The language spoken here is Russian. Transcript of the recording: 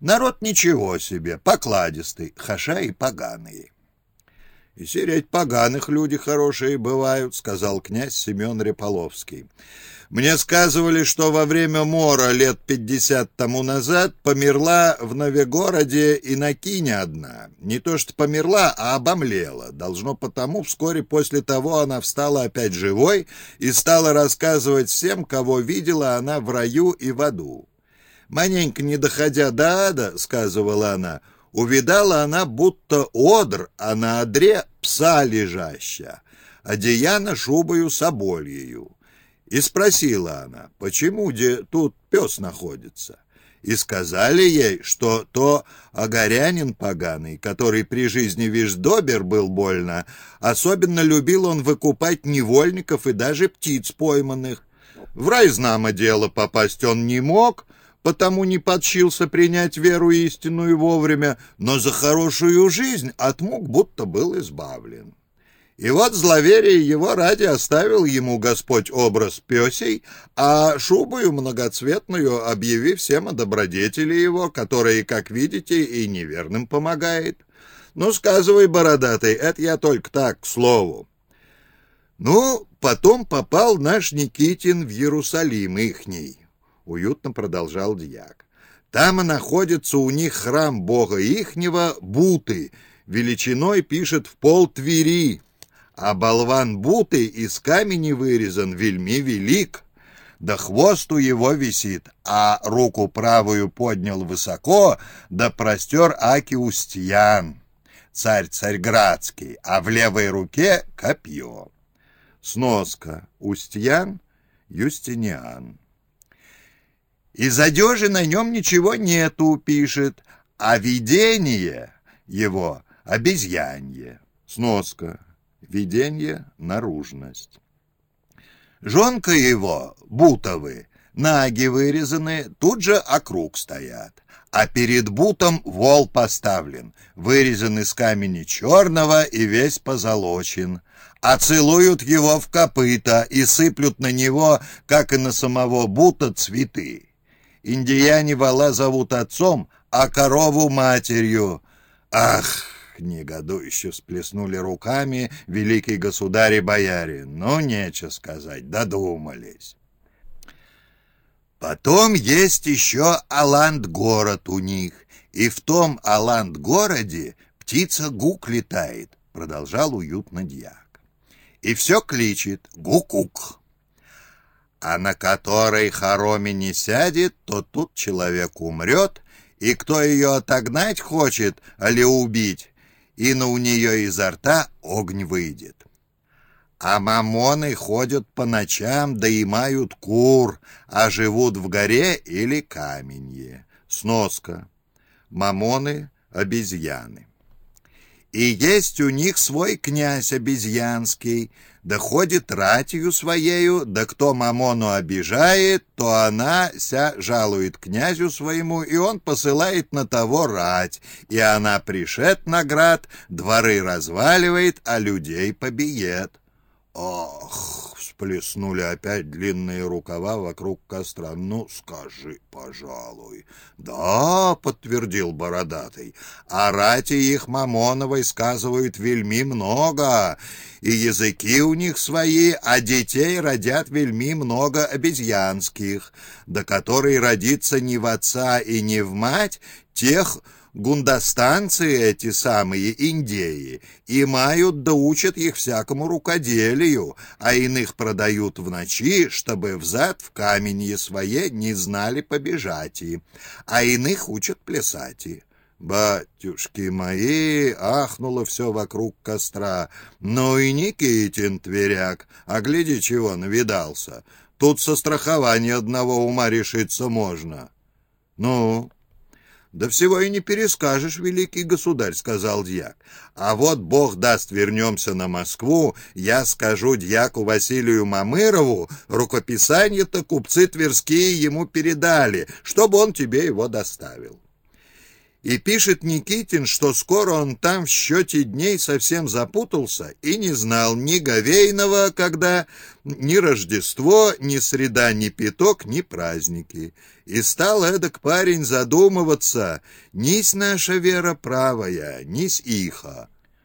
Народ ничего себе, покладистый, хаша и поганые. «И сереть поганых люди хорошие бывают», — сказал князь Семен Реполовский. «Мне сказывали, что во время мора лет пятьдесят тому назад померла в Новегороде инокиня одна. Не то что померла, а обомлела. Должно потому, вскоре после того она встала опять живой и стала рассказывать всем, кого видела она в раю и в аду. Маненько не доходя до ада, — сказывала она, — увидала она будто одр, а на одре пса лежаща, одеяна шубою собольею. И спросила она, почему где тут пес находится. И сказали ей, что то огорянин поганый, который при жизни виждобер был больно, особенно любил он выкупать невольников и даже птиц пойманных. В рай, знамо дело, попасть он не мог, потому не подчился принять веру истинную вовремя, но за хорошую жизнь от будто был избавлен. И вот зловерие его ради оставил ему Господь образ песей, а шубою многоцветную объявив всем о добродетели его, которые, как видите, и неверным помогает. Ну, сказывай, бородатый, это я только так, к слову. Ну, потом попал наш Никитин в Иерусалим ихний уютно продолжал дьяк. Там и находится у них храм бога ихнего Буты, величиной пишет в пол Твери, а болван Буты из камени вырезан вельми велик, да хвост у его висит, а руку правую поднял высоко, да простер Аки Устьян, царь царьградский, а в левой руке копье. Сноска. Устьян, Юстиниан. Из одежи на нем ничего нету, пишет, а видение его обезьянье. Сноска. Видение — наружность. Жонка его, бутовы, наги вырезаны, тут же округ стоят. А перед бутом вол поставлен, вырезан из камени черного и весь позолочен. А целуют его в копыта и сыплют на него, как и на самого бута, цветы. Индияне вала зовут отцом, а корову матерью. Ах! Негодующе всплеснули руками великий государь и бояре. Ну, нечего сказать, додумались. Потом есть еще Аланд-город у них, и в том Аланд-городе птица гук летает, продолжал уютно дьяк. И все кличет гукук а на которой хороме не сядет, то тут человек умрет, и кто ее отогнать хочет, али убить, и на у нее изо рта огонь выйдет. А мамоны ходят по ночам, да кур, а живут в горе или каменье. Сноска. Мамоны — обезьяны. И есть у них свой князь обезьянский, да ратью своею, да кто мамону обижает, то она ся жалует князю своему, и он посылает на того рать, и она пришет на град, дворы разваливает, а людей побиет. Ох! Всплеснули опять длинные рукава вокруг костра. «Ну, скажи, пожалуй». «Да», — подтвердил Бородатый, — «а рати их Мамоновой сказывают вельми много, и языки у них свои, а детей родят вельми много обезьянских, до которой родится ни в отца и ни в мать, тех гундастанцы эти самые индеи и мают да учат их всякому рукоделию, а иных продают в ночи, чтобы взад в каменье свое не знали побежать и, а иных учат плясать и. «Батюшки мои!» — ахнуло все вокруг костра. «Ну и Никитин тверяк, а гляди, чего навидался. Тут со страхования одного ума решиться можно». «Ну, «Да всего и не перескажешь, великий государь», — сказал дьяк. «А вот бог даст, вернемся на Москву, я скажу дьяку Василию Мамырову, рукописание-то купцы тверские ему передали, чтобы он тебе его доставил». И пишет Никитин, что скоро он там в счете дней совсем запутался и не знал ни Говейного, когда ни Рождество, ни среда, ни пяток, ни праздники. И стал эдак парень задумываться, нись наша вера правая, нись иха.